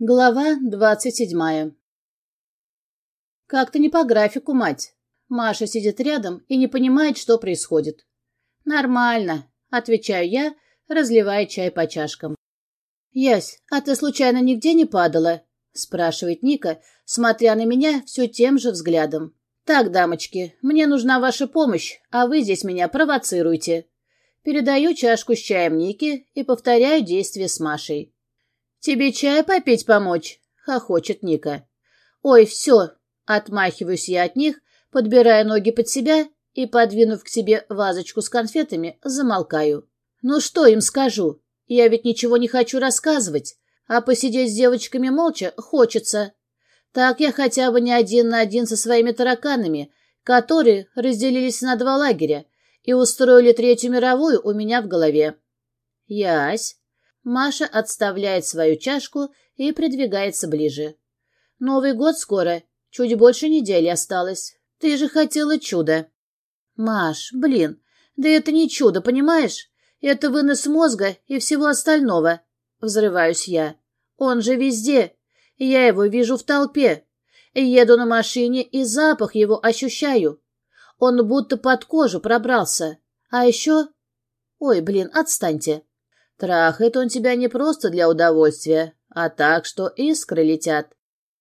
Глава двадцать седьмая Как-то не по графику, мать. Маша сидит рядом и не понимает, что происходит. Нормально, отвечаю я, разливая чай по чашкам. Ясь, а ты случайно нигде не падала? спрашивает Ника, смотря на меня все тем же взглядом. Так, дамочки, мне нужна ваша помощь, а вы здесь меня провоцируете. Передаю чашку с чаем Нике и повторяю действие с Машей. «Тебе чай попить помочь?» — хохочет Ника. «Ой, все!» — отмахиваюсь я от них, подбирая ноги под себя и, подвинув к себе вазочку с конфетами, замолкаю. «Ну что им скажу? Я ведь ничего не хочу рассказывать, а посидеть с девочками молча хочется. Так я хотя бы не один на один со своими тараканами, которые разделились на два лагеря и устроили Третью мировую у меня в голове. Ясь. Маша отставляет свою чашку и придвигается ближе. Новый год скоро, чуть больше недели осталось. Ты же хотела чудо. Маш, блин, да это не чудо, понимаешь? Это вынос мозга и всего остального. Взрываюсь я. Он же везде. Я его вижу в толпе. Еду на машине и запах его ощущаю. Он будто под кожу пробрался. А еще... Ой, блин, отстаньте. Трахает он тебя не просто для удовольствия, а так, что искры летят.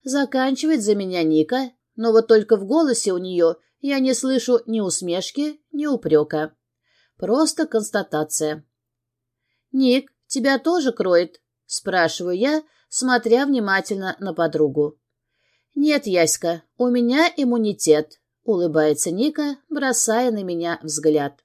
Заканчивает за меня Ника, но вот только в голосе у нее я не слышу ни усмешки, ни упрека. Просто констатация. «Ник, тебя тоже кроет?» — спрашиваю я, смотря внимательно на подругу. «Нет, Яська, у меня иммунитет», — улыбается Ника, бросая на меня взгляд.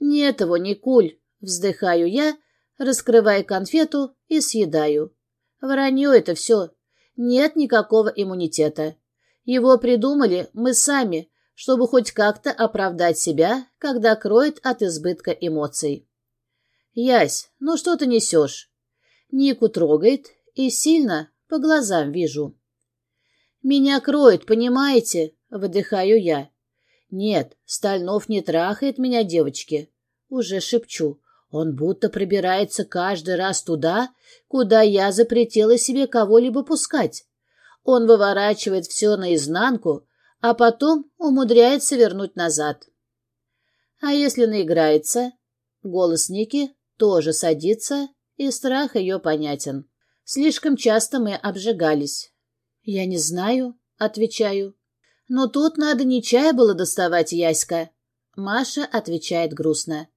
«Нет его, Никуль», Вздыхаю я, раскрывая конфету и съедаю. Вранье это все. Нет никакого иммунитета. Его придумали мы сами, чтобы хоть как-то оправдать себя, когда кроет от избытка эмоций. Ясь, ну что ты несешь? Нику трогает и сильно по глазам вижу. Меня кроет, понимаете? Выдыхаю я. Нет, Стальнов не трахает меня, девочки. Уже шепчу. Он будто пробирается каждый раз туда, куда я запретила себе кого-либо пускать. Он выворачивает все наизнанку, а потом умудряется вернуть назад. А если наиграется? Голос Ники тоже садится, и страх ее понятен. Слишком часто мы обжигались. «Я не знаю», — отвечаю. «Но тут надо не чай было доставать, Яська». Маша отвечает грустно.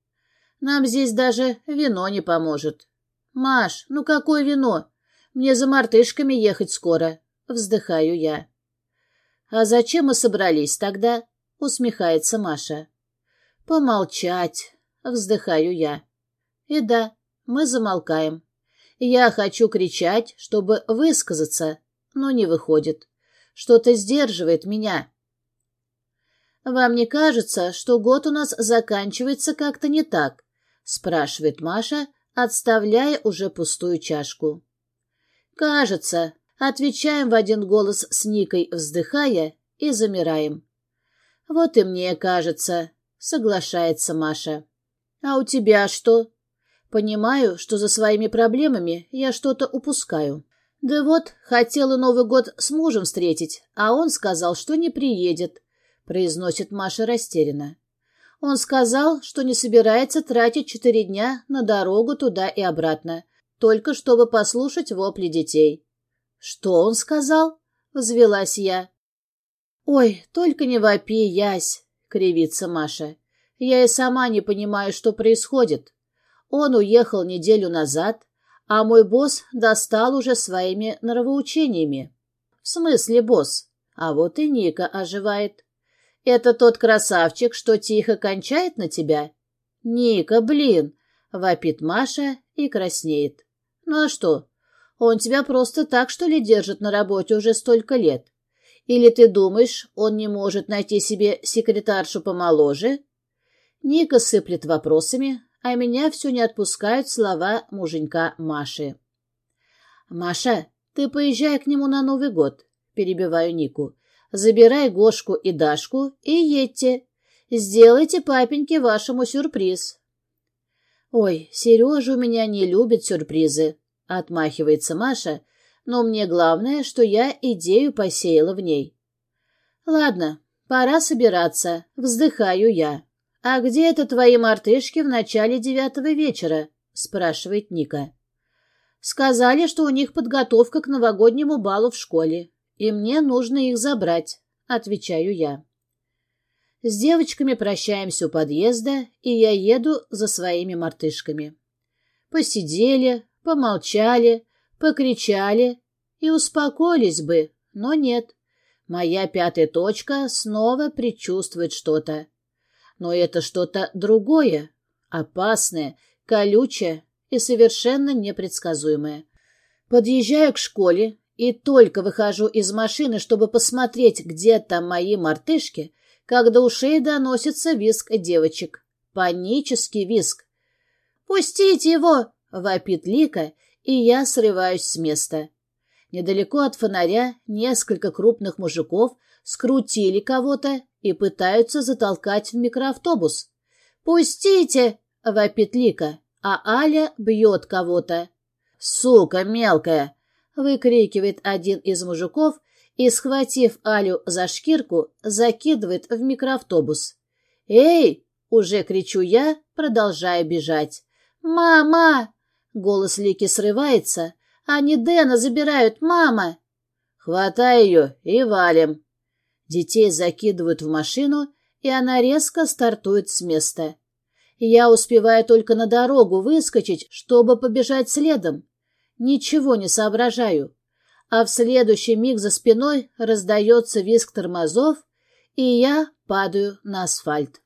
Нам здесь даже вино не поможет. Маш, ну какое вино? Мне за мартышками ехать скоро. Вздыхаю я. А зачем мы собрались тогда? Усмехается Маша. Помолчать. Вздыхаю я. И да, мы замолкаем. Я хочу кричать, чтобы высказаться, но не выходит. Что-то сдерживает меня. Вам не кажется, что год у нас заканчивается как-то не так? Спрашивает Маша, отставляя уже пустую чашку. Кажется, отвечаем в один голос с Никой, вздыхая, и замираем. Вот и мне кажется, соглашается Маша. А у тебя что? Понимаю, что за своими проблемами я что-то упускаю. Да вот, хотела Новый год с мужем встретить, а он сказал, что не приедет, произносит Маша растерянно. Он сказал, что не собирается тратить четыре дня на дорогу туда и обратно, только чтобы послушать вопли детей. «Что он сказал?» — взвелась я. «Ой, только не вопи, Ясь!» — кривится Маша. «Я и сама не понимаю, что происходит. Он уехал неделю назад, а мой босс достал уже своими нравоучениями». «В смысле, босс? А вот и Ника оживает». Это тот красавчик, что тихо кончает на тебя? Ника, блин, вопит Маша и краснеет. Ну а что? Он тебя просто так, что ли, держит на работе уже столько лет? Или ты думаешь, он не может найти себе секретаршу помоложе? Ника сыплет вопросами, а меня все не отпускают слова муженька Маши. «Маша, ты поезжай к нему на Новый год», — перебиваю Нику. Забирай Гошку и Дашку и едьте. Сделайте папеньке вашему сюрприз. Ой, Сережа у меня не любит сюрпризы, отмахивается Маша, но мне главное, что я идею посеяла в ней. Ладно, пора собираться, вздыхаю я. «А где это твои мартышки в начале девятого вечера?» — спрашивает Ника. «Сказали, что у них подготовка к новогоднему балу в школе, и мне нужно их забрать», — отвечаю я. С девочками прощаемся у подъезда, и я еду за своими мартышками. Посидели, помолчали, покричали и успокоились бы, но нет. Моя пятая точка снова предчувствует что-то. Но это что-то другое, опасное, колючее и совершенно непредсказуемое. Подъезжаю к школе и только выхожу из машины, чтобы посмотреть, где там мои мартышки, когда у шеи доносится визг девочек. Панический визг. «Пустите его!» — вопит Лика, и я срываюсь с места. Недалеко от фонаря несколько крупных мужиков скрутили кого-то и пытаются затолкать в микроавтобус. «Пустите!» — вопит Лика, а Аля бьет кого-то. «Сука мелкая!» — выкрикивает один из мужиков и, схватив Алю за шкирку, закидывает в микроавтобус. «Эй!» — уже кричу я, продолжая бежать. «Мама!» — голос Лики срывается. «Они Дэна забирают, мама!» «Хватай ее и валим!» Детей закидывают в машину, и она резко стартует с места. Я успеваю только на дорогу выскочить, чтобы побежать следом. Ничего не соображаю. А в следующий миг за спиной раздается визг тормозов, и я падаю на асфальт.